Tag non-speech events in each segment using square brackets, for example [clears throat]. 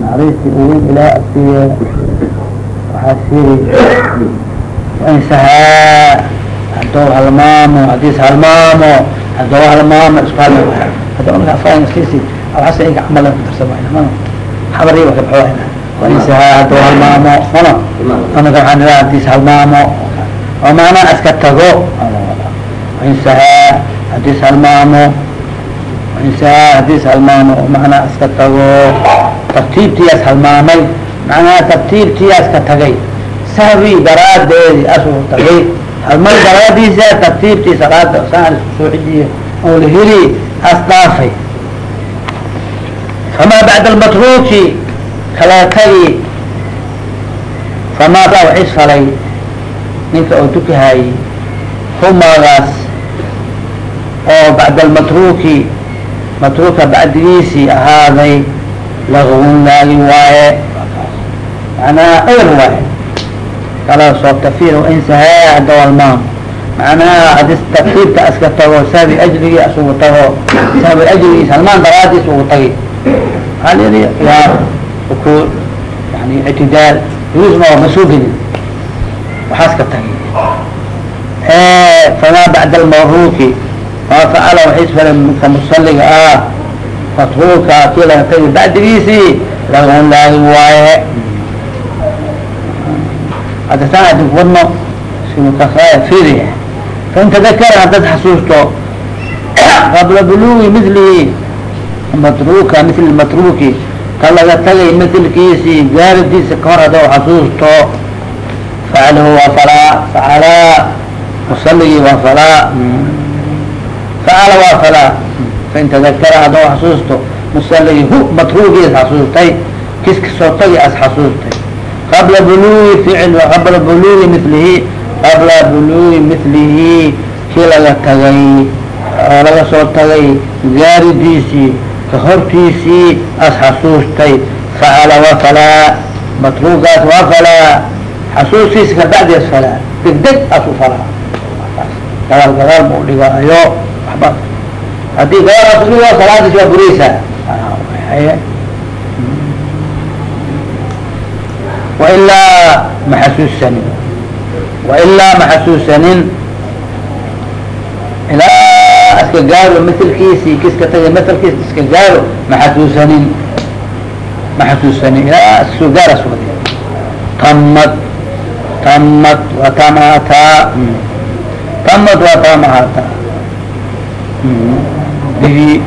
naxariistii uweyn ilaa asiiye waxaa siri wainsahaa haduu halmaamo hadis halmaamo haduu halmaamo isku hal hada unaka afaan iskisi awxasa inka camalan kudarsamana mana xabariiba ka baxo wainsahaa haduu halmaamo. Mana anaka waxaan iraa hadis halmaamo. Oo maanaa iska tago. Wainsahaa hadis halmaamo. Wainsahaa hadis halmaamo. Oo macnaa iska tago tartiibtiyaas halmaamay macnaha tartiibtiyaas ka tagay. Sahwi daraadeedi asuu tagay. Halmay daraadiisa tartiibtii salaada saan isku soo xijiye oo la heli as dhaafay. Famaa bacda almatruki kala tagi. Famaa baa waxis falay. Ninka oo dukahaayey humagaas oo bacda almatruki matruka bacdigiisii ahaaday lagwun laagi waaye macnaha ewer waaye kala soo tafir insahaa hada almaam macnaha hadis tartiibta iska tago sahwi ajrigii asugu tago sahwi ajrigiis halmaan daraadiis ugu tagi waxaa la yihi waa ukuu yani ictidaal duruusna waa ma soo gelin waxaas ka tagi famaa bacda almaruki maa facala waxisfala ka musaliga ah matruka kii laga tagi bacdigiisii lagun laagi waaye hadda saan adin wadno firi fain tadakara haddaad xasuusto qabla bulugi milihi matruka mil matruki ka laga tagay milkiisii gaaridiisa kahor hadda xasuusto facalahu waa falaa facalaa musaligii waa falaa facala waa falaa fain tadakara hadda xasuusto musaligii hu matrugiis xasuustay kiska soo tagi as xasuustay qabla bulugi ficl qabla bulugi milihi qabla bulugi milihi kii laga tagay laga soo tagay gaaridiisii kahortiisii as xasuustay facala wafalaa matrugaas waa falaa xasuustiisa kabacdias falaa degdeg asu falaa gadaal gadaal ma udhigaayo waba haddii gadaal as udhigo salaadiis waa bureysaa wailaa ma xasuusanin wailaa ma xasuusanin ilaa iska gaaro mlkiisii kiska tagay mlkiis iska gaaro ma xasuusanin ma xasuusanin ilaa iska soo gaara sugad tamad tamad waa taamahaataa tamad waa taamahaataa bihi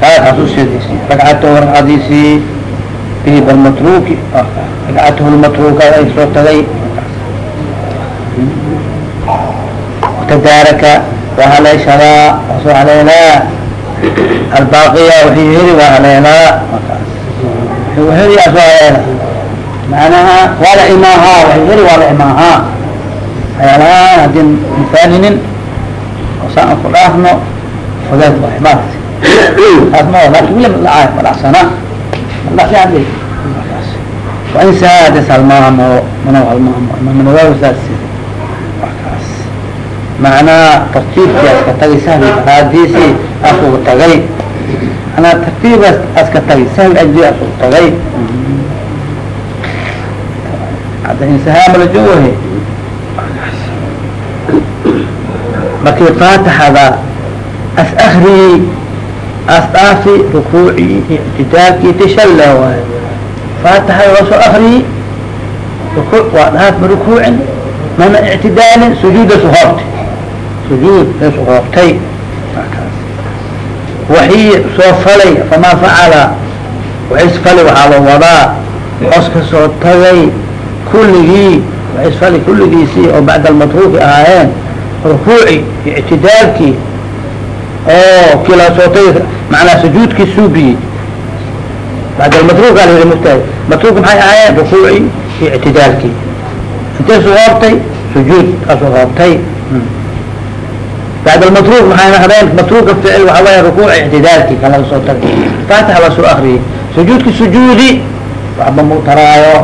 taas xasuusyadiisii ragcato ragcadiisii bihi ragcatahu lmatruka ay soo tagay. Tadaaraka waa haleeshadaa waa haleelaa. Albaaqiya waxii heli waa haleelaa. Wuxuu heli aa soo haleela macnaha waa la imaahaa waxay heli waa la imaahaa. Hayaalahaan haddii misaaninin oo saan an ku dhaafno fudeed waay ma laakin wili madhacay madhacsana madhacsi markaas waa in saades halmaamo manaw halmaamo imaamnawawi saas markaas macnaa tartiibkii aska tagay sahwi daraadiisii asugu tagay manaa tartiibaas aska tagay sahwi ajri asugu tagay hadda insahaama la joogahe markii faatixada as akriyi as dhaafi rukuucii ictidaalkii tishalla waay faatixada waa soo akriyi rukuuc waa ma rukuucin mana ictidaalin sujuuda suhoobtay sujuud ay suhoobtay markaas soo falay famaa facala waxis falay waxaa la wadaa oska soo tagay kulligii waxis falay kulligiisii oo bacda almatruuki ahaayeen rukuuci ictidaalkii oo kii la soo tagay macnaa sujuudkii suubiyey bacd almatruuk aa la yihi mugtahay matruuk maxay ahaayeen rukuuci iyo ictidaalkii intay suhoobtay sujuud aa suhoobtay bacd almatruuk maxay naqdeen matruuka ficil waxaa weya rukuuci ictidaalkii kan laga soo tagay faatixa la akriyey sujuudki sujuudi waxba mu taraayo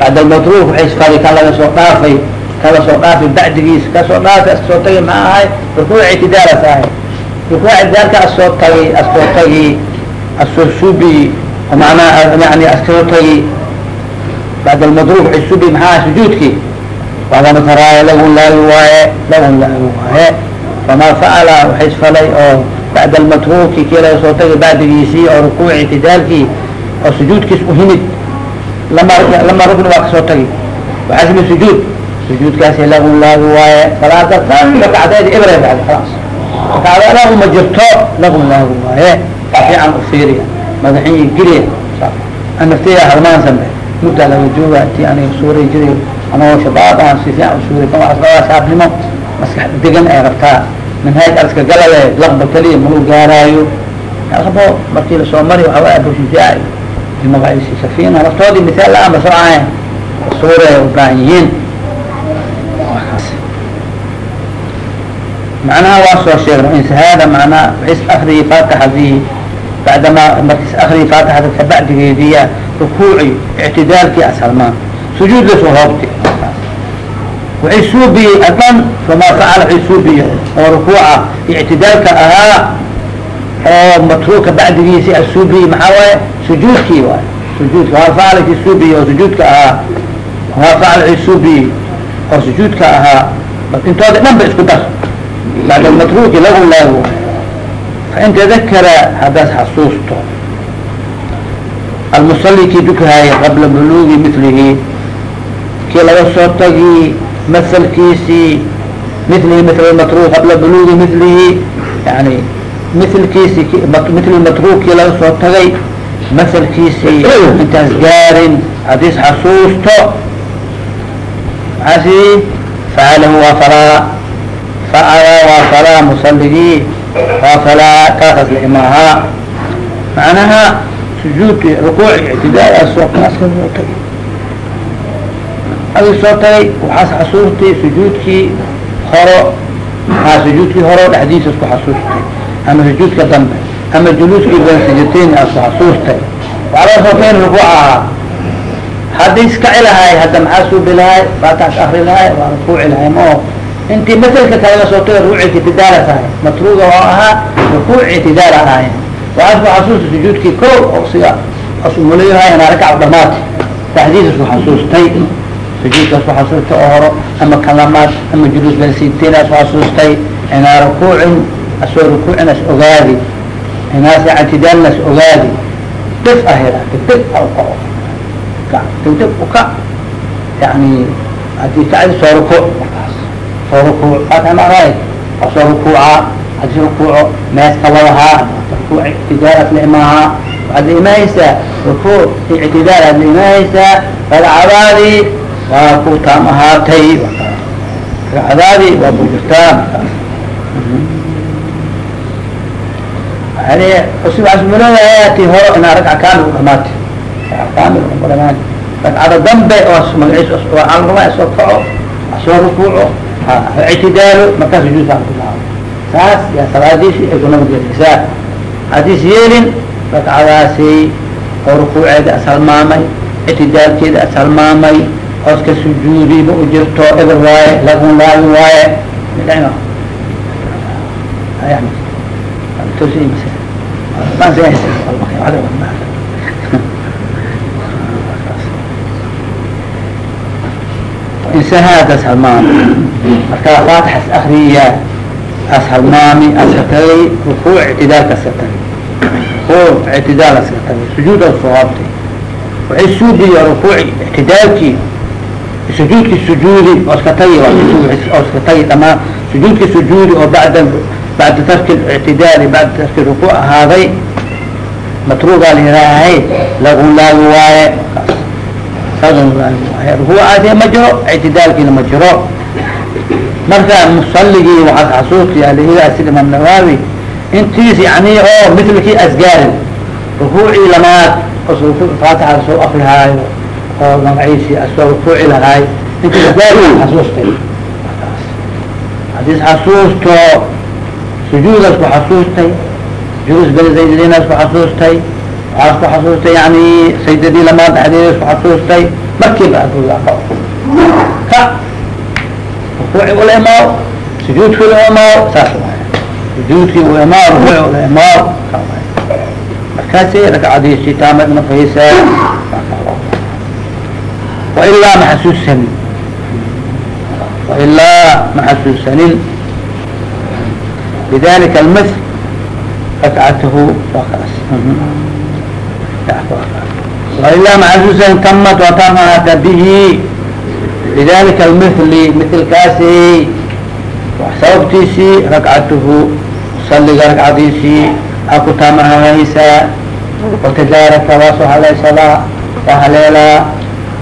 bacd almatruuk waxay isfali kan laga soo dhaafay kala soo dhaafay bacdigiis ka soo dhaafay as soo tagay maxaa ahay rukuuc ictidaalas ahay rukuuc ictidaalka as soo tagay as soo tagi as soo suubi manaa yani askaro tagi bacd almadruub isubi maxaa sujuudki wagama taraayo lagun laagi waaye. Lagun laagi waaye famaa facala waxay isfalay oo bacd almatruuki kii laga soo tagay bacdigiisii oo rukuuci itidaalkii oo sujuudkiis uhimid lama lama rukni waa ka soo tagi waxaa simi sujuud. Sujuudkaasi lagun laagi waaye salaada dhan rakacdeedi ibra bacd khalaas rakacda lagu ma jirto lagun laagi waaye fiican ufiiriya madaxii geliya nafteya halmaan sambe. Muddaa laga jooga intii aniga suuray jiray anagoo shabaab aan si fiican usuuray kan waxaa shaabnimo maskax degan ay rabtaa. Manhaaj arska galale laqba keliya malu gaaraayo. Laqbo markii la soo mari waxaa waaya bushujaa magaciisi safina laftoodii misaal la'aan ba soo ahayn suuray u baahan yihiin macnaha waa soo sheegna insahaada macnaa is akriyi faatixadii bacdama markis akriyi faatixada kabacdigeediya rukuuci ictidaalkii ashalmaan sujuud la soo hoobti waxay suubiyey adhan famaa facala waxay suubiye oo rukuuca ictidaalka ahaa oo matruuka bacdigiisi asuubiyey maxaa waaye sujuudkii waay sujuudka waa facala kii suubiyey oo sujuudka ahaa waa waxay suubiyey oo sujuudka ahaa intooda dhan ba isku dar bacd almatruuki lagu laago fain tadakara haddaad xasuusto almusali kii dukahaaya qabla buluugi milihi kii laga soo tagi masalkiisii milihi mil matruuk qabla buluugi milihi yani milkiisi mil matruuk kii laga soo tagay masalkiisii intaas gaarin haddiis xasuusto maxaasi facalahu waa falaa waa falaa musaligii waa falaa kaasas la imaahaa macnaha sujuudki rukuuci ictidaalaasoo kaaska soo tagay adi soo tagay waxaas xasuustay sujuudkii horo maa sujuudkii horo? Dhexdiisa isku xasuustay ama sujuudka dambe ama juluuskii bansijatayn asku xasuustay. Waxaa laga soo keeni rukuuc ahaa. Haddii iska cilahay hadda intii maselka kalaga soo taga ruuci ictidaala tahay matruuga oo ahaa rukuuc ictidaala ahaay waxaas ku xasuusta sujuudkii ko oo siga asumuleyahay inaa rakac dhamaati dhexdiisa isku xasuustay sujuudkaas ku xasuustay oo horo ama kalamaad ama juluus as xasuustay inaa rukuucin asoo rukuucin as ogaadi inaas ictidaalna as ogaadi dif ahira degdeg alqao degdeg uka yani haddii kacdi soo rukuuc markaas soo rukuuc faata macnaay waa soo rukuuca haddii rukuuco meeska ladahaa rukuuc ictidaalaas la imaahaa waxaad la imaahaysaa rukuuc ictidaal aad la imaahaysaa ragcadaadii waa ku taam ahaatay ragcadaadii waa ku jirtaa markaas yani tii horo inaa ragca kaamil udhamaati ragca kaamil udhamaan ragcada dambe oo magaciis waa alraba soo kaco soo rukuuco ictidaalo markaa sujuudka bilaabo saas yaa salaadiisi ay ku nabadgelaysaa haddiis yeelin ragcadaasi oo rukuuceeda ashalmaamay ictidaalkeeda ashalmaamay hooska sujuudi ma u jirto eber waaye lagun laagi waaye midhayno insahaad ashalmaami markaa faatixas akriya ashalmaami aska tagay rukuuc ictidaalka aska tagay rukuuc ictidaal aska tagay sujuud as soobtay waxay suudiya rukuuc ictidaalkii sujuudki sujuudi oo iska tagi oo iska tagi dhamaan sujuudki sujuudi oo bacda bacda tarki ictidaali bacda tarki rukuuc ahaaday matruugaa la yihaahay lagun laagi waaye rukuucaasi ma jiro ictidaalkiina ma jiro. Marka musaligii waxaad xasuustiyaa lihidaa sida imaam nawaawi intiis yani oo mitlkii asgaarin rukuucii lamaad faatixada soo akrihaayo oo magaciisi asoo rukuuci lahaay intii asgaari xasuustay. Haddiis xasuusto sujuudaas ku xasuustay julus benzaylinas ku xasuustay waxaas ku xasuustay yani sajdadii lamaad dhexdeedas ku xasuustay markiiba ka rukuuci ula sujuudkii ula saas waay sujuudkii ula rukuuci ula ka waay markaasi rakcadiisi taamad nafaysaa wailaa maxasuusanin wailaa maxasuusanin bidalika almil rakcatahu waa kaas maxasuusanin tamat watamata bihi bidalika almili milkaasi sababtiisii rakcatuhu saliga rakcadiisii a ku taamahaysaa watajaaraka waa soo halaysadaa waa haleelaa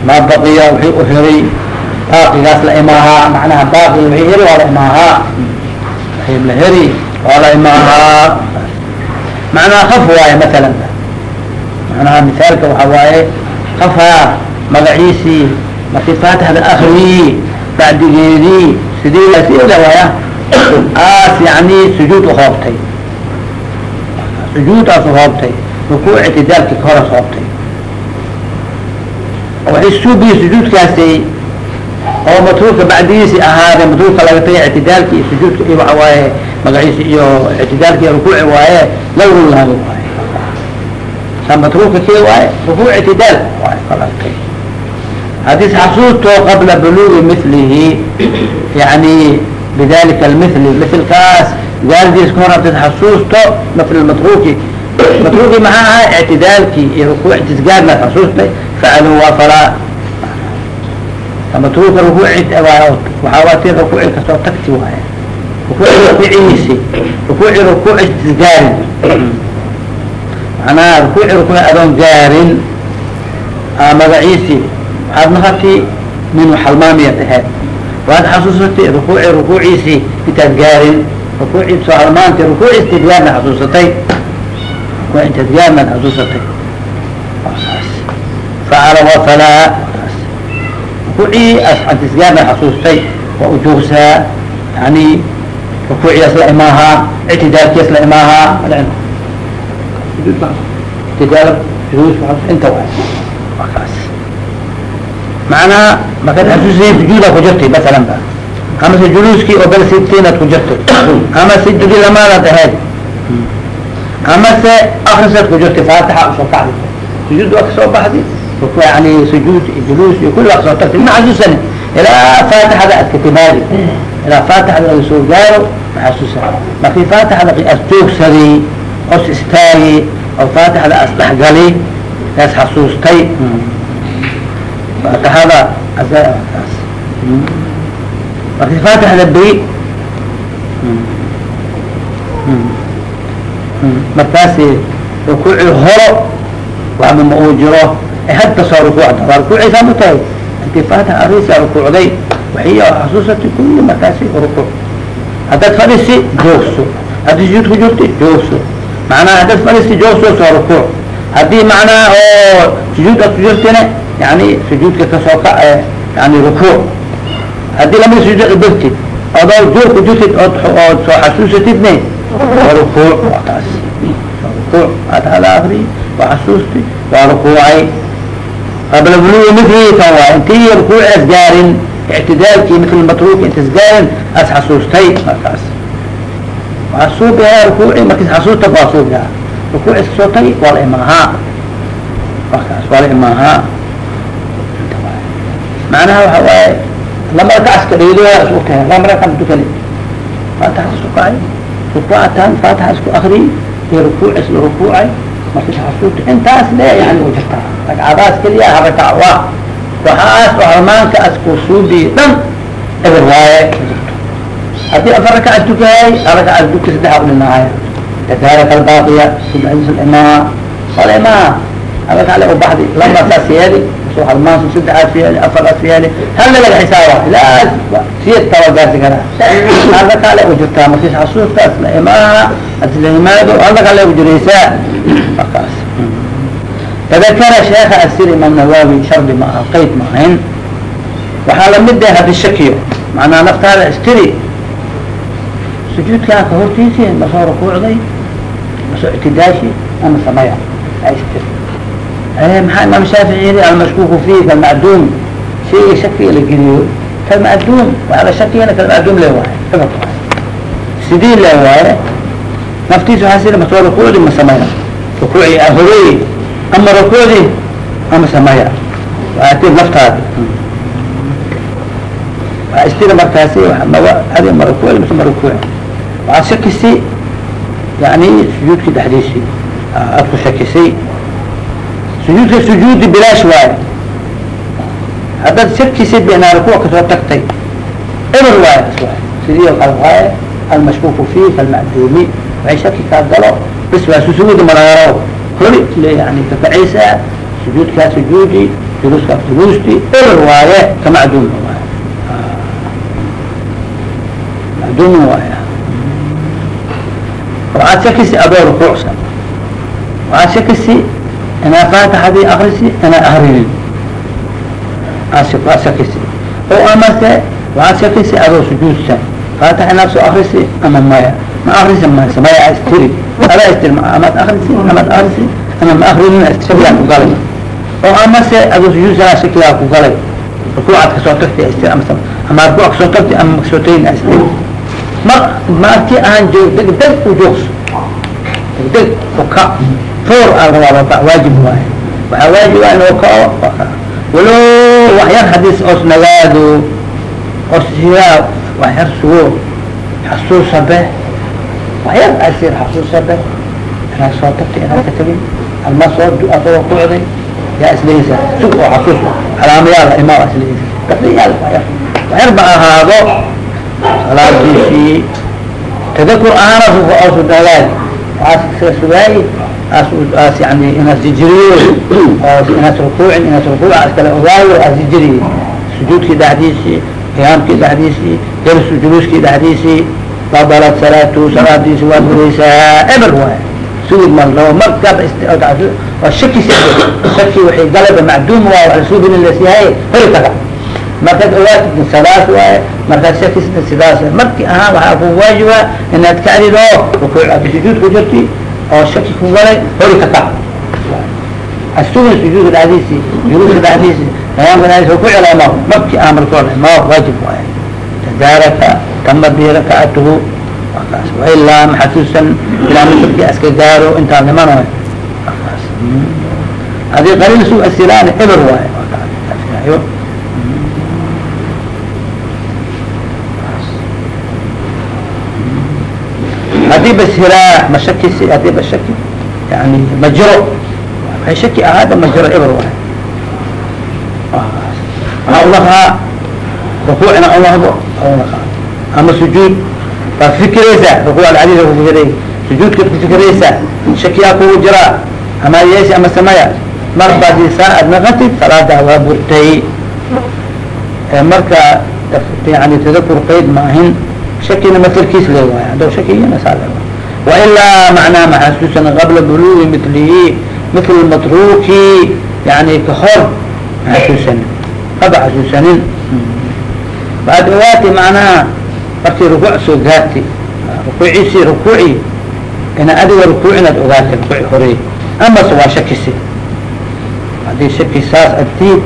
maa baqiya wixii u hiray baaqigaas la imaahaa macnaha baaqi wixii heri waa la imaahaa wixii la heri waa la imaahaa macnaha misaalka waxaa waaye kafaa magaciisii markii faatixda akriyi bacdigeedii waaya? [clears throat] Aas yani sujuud uhoobtay sujuudaas uhoobtay rukuu ictidaalkii ka horas hoobtay. Waxay sujuudkaasi oo matruulka bacdigiisi ahaade matruulka laga tagay ictidaalki sujuudka iyo waxa waaye magaciisi iyo ictidaalki rukuuci waaye lawru lahaga waaye matruulka kii waaye rukuu ictidaal waaye ka laga tagay haddii xasuusto qabla bulugi milihi yani bidalika almili milkaas gaaridiis ka hor hadad xasuusto mil matruki matruki maxaa ahaa ictidaalkii iyo rukuuctiis gaarnaad xasuustay. Faclu waa falaa matruka rukuuci waxaa waa ti rukuuci kastoo tagti waaye rukuuci rukuuciisi. Rukuuci rukuuciis gaarin manaa rukuuci rukuuci adoon gaarin magaciisi waxaad nahati minu halmaamiyad aheed waad xasuusatay rukuuci rukuuciisii intaad gaarin rukuuci soo halmaanti rukuuciis tidgaarna xasuusatay. Tidgaarnaad xasuusatay. Facala wafalaa rukuucii astisgaarna xasuustay waa ujoogsaa yani rukuuciyaas la imaahaa ictidaalkiyaas la imaahaa ictidaal inta waay waa kaas macnaha markaad xasuusiin sujuudaa ku jirtay masalan ba ama se juluuskii oo bal sitiinaad ku jirtay ama se dugi lamaadaad ahayd ama se akrisaad ku jirtay faatixa u soo kacdi sujuud waa ka soo baxdi yani sujuud juluus iyo kulli waa ka soo tagtay ma xasuusanin ilaa faatixada aad ka timaadi ilaa faatixada laga soo gaaro ma xasuusa markii faatixada as joogsaday os istaagi oo faatixada as dhexgali kaas xasuustay. Faatixada kaas markii faatixda beri markaasi rukuuci horo waxba ma uu jiro. Hadda soo rukuucda waa rukuuciisaa ma tahay? Intii faatix arisa rukuucday waxiy xasuusatay kulli markaasi rukuuc. Haddaad fadhisi joogso. Haddii sujuud ku jirti joogso macnaha haddaad fadhisi joogso soo rukuuc haddii macnaha oo sujuud aad ku jirtina yani sujuudka ka soo ka yani rukuuc haddii lamada sujuud bertid adoo joog ku jirtid ood ood soo xasuusatidne waa rukuuc taas rukuuc aad hada akri waa xasuusti waa rukuucay qabla bulugi mili kan waa intii rukuuci as gaarin ictidaalkii mil matruki intas gaarin as xasuustay markaas suubihaa rukuuci markiis xasuusta waa suubihaa rukuucis ka soo tagi waa la imaahaa markaas waa la imaahaa macnaha waxa waaye lama rakacaska dhaydoa isku tahay lama rakac tukani faatixa isku kacay rukuucatan faatixa isku akri iyo rukuuc isla rukuucay markiis xasuusta intaas le yani u jirtaa ragcadaas keliya ha rakac waxaas oo halmaanka as ku suubi dhan eber waaye haddii afar rakac as tukahay rakac duka saddex udhinaaya tadaaraka albaaqiya subxadiis alimaa alimaa rakac le u baxdi lama saas yeeli soo halmaansu saddexaas yeeli afaraas yeeli halna laga xisaaba ilaa siyad tawa gaarsi karaa. Hal rakac le u jirtaa markiis xasuustaas la imaa haddii la yimaado hal rakac le u jiraysaa markaas. Tadakara sheeka asir imaam nawawi shardi ma aha qayd ma ahayn. Waxaa la mid ah haddi shakiyo macnaa naftaada istiri sujuudkaa ka hortiisi ma soo rukuucday ma soo ictidaashi ama samaya istiri maxaa imaam shaafici yiri almashkuuku fihi kalmacduum shayga shakiga la geliyo kalmacduum waxaa la shakiyana kalmacduum le waaye cibad waaye sidii le waaye naftiisa waxaa siri ma soo rukuucdi ma samaya rukuuci horeey ama rukuucdi ama samaya waati naftaada waa istira markaasi maba adi ma rukuuci mise ma rukuuci waxaad shakisi yani sujuudki dhexdiisii aad ku shakisay sujuudka sujuudi bilaash waayo haddaad shakisid binaa rukuuc ka soo tagtay eber waay sidii o almashkuuku fi kalmacduumi waxay shaki kaa galo bis waa susuudi mararo hori yani kakacaysaa sujuudkaa sujuudi juluuska juluusti eber waaye kamacduum waaye macduum waaye waxaad shakisi adoo rukuucsan waxaad shakisi inaa faatixadii akrisi inaa akrinin aad shakisi oo amase waxaad shakisi adoo sujuudsan faatix inaad soo akrisi ama maya ma akrisi mayse maya istiri adaa istiri amaad akrisi amaad akrisi ama ma akrinin shakigaa ku galay oo amase adoo sujuudsanaa shakigaa ku galay rukuucaad ka soo tagtay istir ama rukuuc ka soo tagtay ama makasoo tagin istiri ma markii aan joog deg deg u joogso. Deg deg uka foor aan rabaa waajib waaye waxaa waajib ah inuu kao walo waxyar hadis os nagaado os hiraa waxyar sugo xasuusabe waxyar asir xasuusabe inaad soo tagtay inaad ka tagin alma soo asoo kucday yaa isleysa sug oo xasuus calaamayaal imaa taqriyaal waxyar ba ahaado salaadiisii tadakur ahaana osu nagaad waxaas sugaay as yani inaad sijiriyo inaad rukuucin inaad rukuuc iskale ogaayo aad sijiriye sujuudkii dhexdiisii qiyaamkii dhexdiisii jalsu juluuskii dhexdiisii babalat salaatu salaadiisi waa buraysaa eber waay sugid mal rabo markaad waa shaki shaki waxay galaba macduum waa lasubin lasyahay hori taga markaad ogaatid salaas waaye markaad shakisna sidaas markii ahaan waxaa ku waajiba inaad kacdid oo rukuuc aad sujuud ku jirti oo shaki ku galay hori ka kac asugin sujuudka dhexdiisii juluuska dhexdiisii qiyaamka dhexdiisi ku celama markii aan markoo ma waajib waaye. Tajaaraka tama bi rakacatuhu wakaas wailaa maxasuusan ilaa misalkii aska gaaro intaan dhimanayo wakaas haddii qaliil su asilaani eber waaye wakaas haddii bas hiraa ma shaki haddii ba shaki yani ma jiro waay shaki ahaada ma jiro eber waay waxaa ulahaa rukuucna ulahdo ulahaa ama sujuud baad fikiraysaa rukuuc alcadiisa ku fikiray sujuudkaad ku fikiraysaa shakiyaa kugu jiraa ama yeesi ama samaya mar baadi saa ad naqatid salaadaa waa burtay marka yani tadakur qayd ma ahin shakina maslkiis le waay haddaw shakiyana saa le waay wailaa macnaa maxasuusan qabla bulugi milihi mitl matruki yani kahor maxasuusanin kaba xasuusanin baad ogaati macnaha markii rukuuc soo gaarti rukuuciisi rukuuci ina adiga rukuuc inaad ogaatay rukuuci horey amase waa shakisi haddii shaki saas adtiid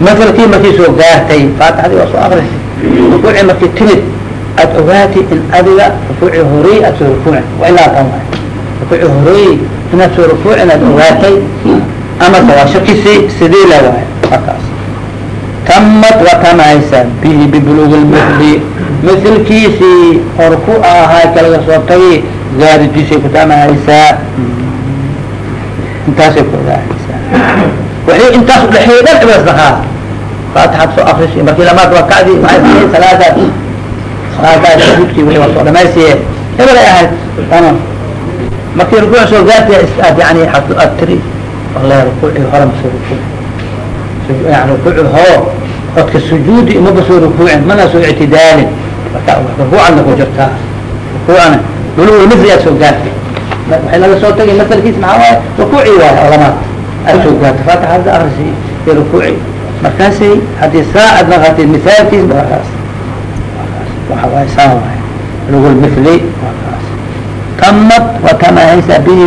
masalkii markii soo gaartay faatixadii waa soo akrisay rukuuci markii timid aad ogaati in adiga rukuuci horey aad soo rukuuci wailaa tan waay rukuuci horey inaad soo rukuuci inaad ogaatay amase waa shakisi sidii la waay markaas tamad waa tamaysa bihi bibulugi lmili mlkiisii oo rukuuc ahaa kalaga soo tagay gaaridiisay ku tamahaysaa intaasay ku ogaanaysaa waxay intaas udhaxeeya dhan ibasdahaa faatixaad soo akrisi markii lamaad waa kacdi waxay ahayd salaadaas salaadaas sujuudkii wixii waa soo dhamaysiye hebel ay ahayd tama markii rukuuc soo gaartay aad yani aad tiri wallahi rukuucii hore masoo rukuuc yani rukuuci hoo odka sujuudi imaba soo rukuucin mana soo ictidaalin. Marka rukuucadna ku jirtaa rukuucana buluul mithli aad soo gaartay. Waxay laga soo tagay masalkiis maxaa waaye? Rukuuci waaye oo lamaad aad soo gaartay. Faatixa hadda akrisi iyo rukuuci markaasay haddii saa aad naqatid misaalkiis markaas waxa waaye saa waaye buluul mithli markaas tamad waa tamahaysaa bihi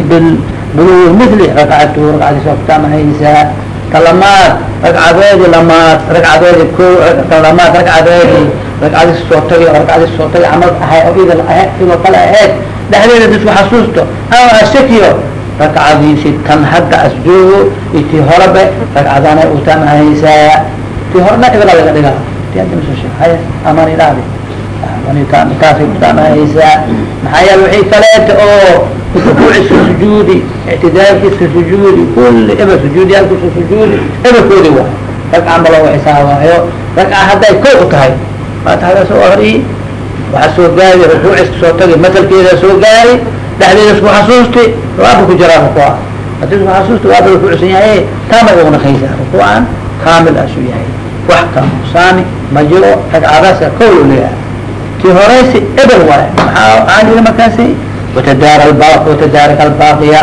buluul mithli rakcatu rakcadiis waa ku tamahaysaa kalamaad ragcadeedi lamaad ragcadeedi ko kalamaad ragcadeedi ragcadis soo tagay oo ragcadis soo tagay camal ahay oo idil ahayd idoo kale ahayd dhexdeeda disku xasuusto ama shakiyo rakcadiisi tan hadda asjoogo iyo tii horebe ragcadana utamahaysaa tii horena ibla laga dhigaa ti hadda masoo sheeg taasay kutamahaysaa maxaa yeele wixii kaleeta oo rukuuciska sujuudi ictidaalkiiska sujuudi kulli eba sujuudiyaalkiiska sujuudi ebakoodi waay ragca ma looga xisaabaayo ragca hadday ko u tahay faatixada soo akriyi waxaa soo gaari rukuuciska soo tagay masalkeeda soo gaari dhexdeeda isku xasuusti waaba ku jiraa rukuuca haddii isku xasuusti waaba rukuucsan yahay taamay ugu naqaysaa rukuucan kaamil asuu yahay. Wax ka ma jiro ragcadaasa kow loo leeyahay tii horeysi ebel waay. Maxaa aan yiri markaasi? Watadaar alba watadaaraka albaaqiya.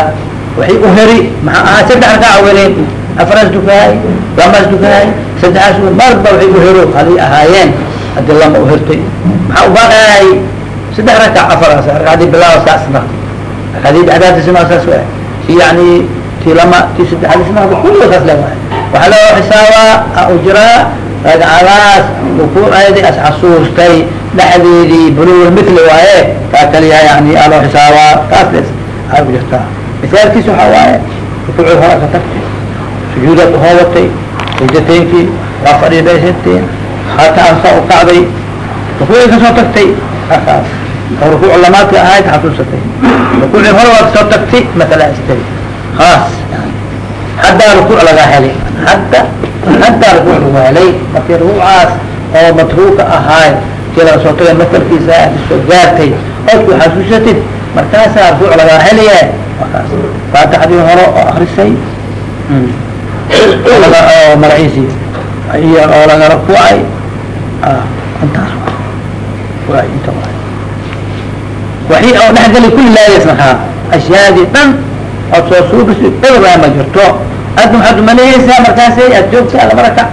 Waxay uheri maxaa ahaa saddex rakaca weleen afaras dukahay lamas dukahay saddexaas marba waxay uhero halay ahaayeen. Hadii lama uhertay maxaa ubaaqaay saddex rakac afaraas ragcadii bilaawa saas naqdi ragcadii dhexdaadisina saas waay. Ti yani ti lama ti saddexaadisna kulliga saas le waay waxaa loo xisaabaa u jiraa ragcadaas rukuuceedii as xasuustay dhexdeedii bulugl mithli waaye taa kaliya yani aa loo xisaabaa taas aa ku jirtaa misaalkiis waxaa waaye rukuucii hore ka tagtay sujuudaad uhoobatay sajdateynkii waa fadhiidaysateen hata ansa u kacday rukuucii ka soo tagtay akaas oo rukuuc lamaadka ahayd xasuusatay rukuucii hore waa ka soo tagtay masala istay haas yani haddaa rukuuc lagaa helay hadda haddaa rukuuc lagu helay markii rukuucaas oo matruuka ahaay kii laga soo tagay masalkiisa aad isoo gaartay ood ku xasuusatid markaasaa rukuuc lagaa helaye markaas faatixadii hore oo akrisay oo magaciisii iyo oo laga rukuucay intaas waay inta waay waxii oo dhexgeli kulli laayas markaa ashyaadii dhan ood soo suubisi ebegaa ma jirto adda waxaad umaleyeysaa markaasay aad joogta lama rakac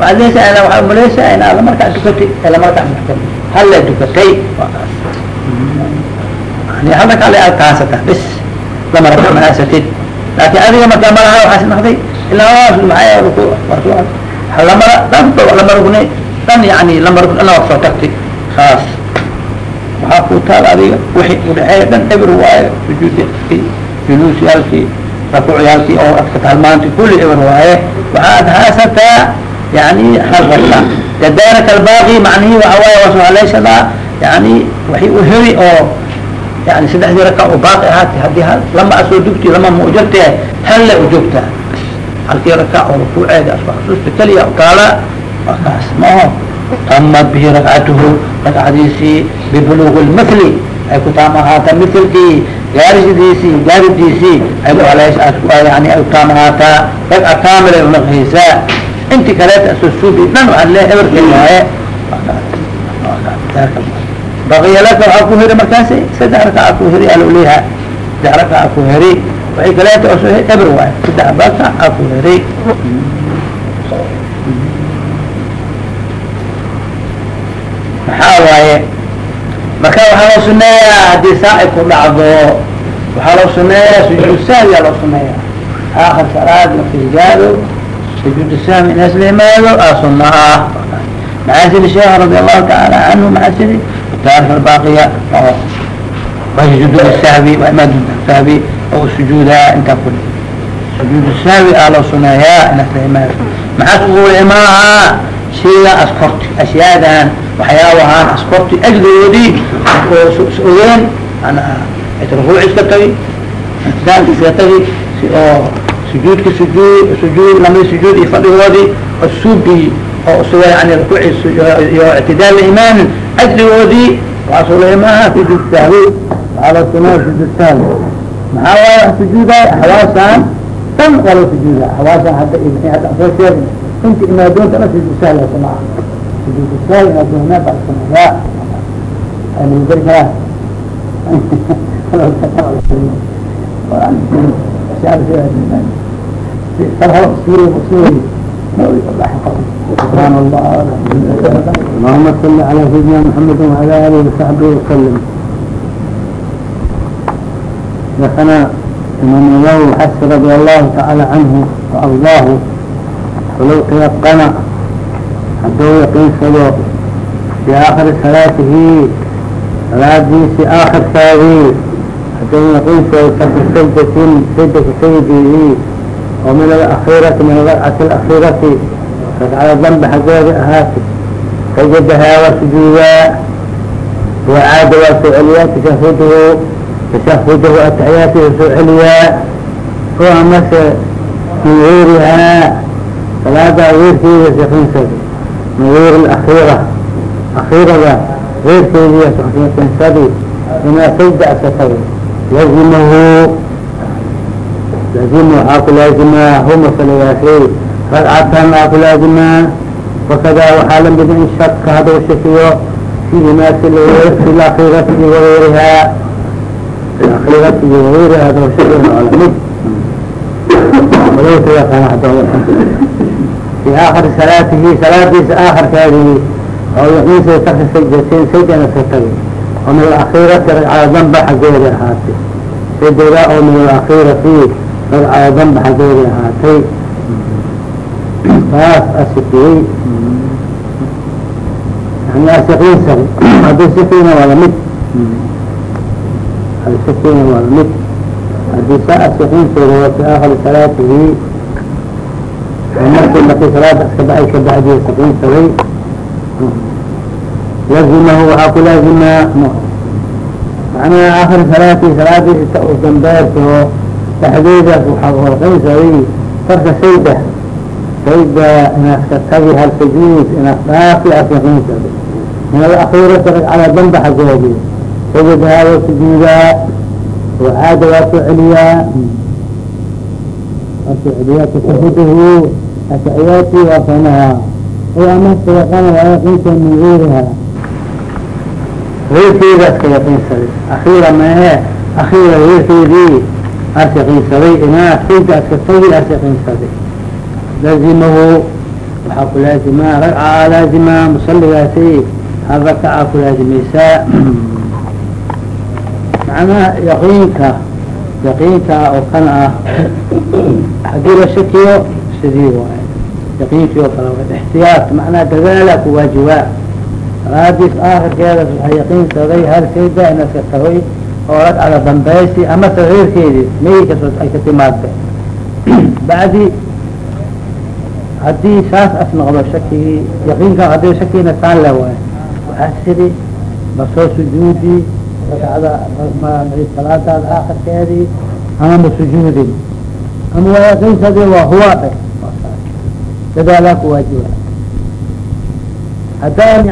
waxaad leysaa waxaad umaleysaa in aad lama rakac dukatay ee lama rakac dukatay halla dukatay waa yani hal rakac le aad kaasata bis lama rakac ma haasatid laakin adiga markaa malaha waxaas naqday ilaa ruku lamara dhanba lama rugne dhan yani lama rugn soo tagtay kaas waxaa ku taal adiga wixii udhaxeeya dhan eber waayo sujuudi juluusyaalkii rakuucyaalkii oo adka taalmaanti kulli eber waaye waxaad haasataa yani hal raka tadaaraka albaaqi macnihi waxa waaye waa soo yani waxay u heri oo yani saddexdii raka oo baaqi ahaatay haddii lama asoo dugti lama ma ujogtahay halle ujoogtaa halkii raka oo rukuuceeda asku xasuusta keliya utaala waa kaas maaho tamad bihi rakcatuhu rakcadiisii bibuluuq lmithli ay ku taam ahaataa mithlkii gaaridiisii gaaridiisii yani ragca kaamil ay unaqhaysaa inti kaleeta asoo suubi dhan waxaad leehay eberkay waaye. Baqiya laka waxaa ku heri markaasi saddex rakaca ku heri alo leeha saddex rakaca ku heri. Waxay kaleeta oo soo he eber waaye. Saddex rakaca ku heri. Maxaa waaye marka waxaa loo suneeyaa haddii saaci ku dhacdo waxaa loo suneeyaa sujuud sahwiyaa loo suneeyaa. Aakir salaad markii gaado sujuud sahwi in isla yimaado aa suna ah maxaa sidi sheekh radi allahu taala canhu maxaa sidi taarika albaaqiya oo sujuud sahwi imaad sahwi oo sujuudaa intaa kuli sujuud sahwi aa loo suneeyaa in isla yimaado maxaas ugu imaahaa shayga askorti ashyaadan waxyaabahaan askorti ajligoodii ogeen rukuuc iska tagi intidaalka iska tagi oo sujuudka sujuud sujuud sujuud iyo fadhigoodii oo suubi oo suga yani rukuuci iyo ictidaal imaamin la imaaha sujuud sahwi sunnaa sujuud sahwi maxaa waaye wax sujuudaay axwaasaan dhan waa loo sujuudaa axwaasaan hadda soo sheegna inta imaadoonta dhan sujuud sujuud sahwi imaadoonaa baa sunnayaa ay lagu gari karaa اللهم صل على سيدنا محمد وعلى اله وصحبه وسلم شيخنا امام النووي حس رضي الله تعالى عنه وارضاه ولو تيقن hadduu yaqiinsado fii aakhiri salaatihi salaadiisii aakhirkaadii hadduu yaqiinsado sajdatin sajdaka sajdihi oo min alakhirati min arakcati alakhirati rakcada danbe xaggeeda ahaati sajadahaa waa sujuudaa wacaada waa soo celiyaa tashahudahu tashahudahu ataxiyaatihi soo celiyaa oo amase min weerihaa salaadaa weerkeeda shaqiinsada min geyri alakira akirada geyrkeediya yaqiinsadi inaa sajda asatay lazimahu lazim waxaa ku laazimaa huma saligaasay ragcatan aa ku laazimaa wakadaa waxaa la mid in shaka haduu shakiyo fiihimaa fi akirati wagayrihaa akirati wagayriha haduu shakiyo waa la mid walaysa yaqaana hadoo fi aakari salaatihi salaadiisa aakarkeedii oo yaqiinsa tarka sajdateen sajdana ka tagay oo min alakirati ragcada danba xaggeeda ahaatay sajada oo min alakirati ragcada danba xaggeeda ahaatay taas asikiyey yani asiqiinsan haddii sikiina waa la mid sikiina waa la mid haddii saa asiqiinsooda waa fi aakari salaatihi markii markii salaada iska bacay ka bacdiya siqiinsaday lazimahu waxaa ku laazimaa macnaha aakir salaati salaadiisa u dambeerto dhexdeedaas waxaa horqaynsaday tarka sayda sayda inaad ka tagi hal sujuud inaad dhaafi asiqiinsaday min alakirati ragcada danba xaggeedi sajadahaa waa sujuudaa soo celiyaa waa soo sanahaa o amase yaqana waa yaqiinsa min geyriha geyrkeedaas ka yaqiinsaday akira mehe akira geyrkeedii as yaqiinsaday inaa sayda aska tagi as yaqiinsaday laazimahu waxaa ku laazimaa ragcaa laazimaa musaligaasi hal rakaca ku laazimaysaa macnaha yaqiinka yaqiinka oo kan ah haddii la shakiyo sidii waay yaqiinkii oo kale ixtiyaat macnaha dadaala ku waajibaa salaadiis aakirkeeda waxay yaqiinsaday hal sayda inaska tagoy oo ragcada dambaysi ama sagiirkeedii megi kaso ay ka timaadta bacdi haddii saas as noqdo shakigii yaqiinka haddii shakiina saan le waay waxaa sidi ma soo sujuudi ragcada salaadaada aakirkeedii ama ma sujuudin ama waa yaqiinsadii waa huwa dhe dadaalaa ku waajiba haddaan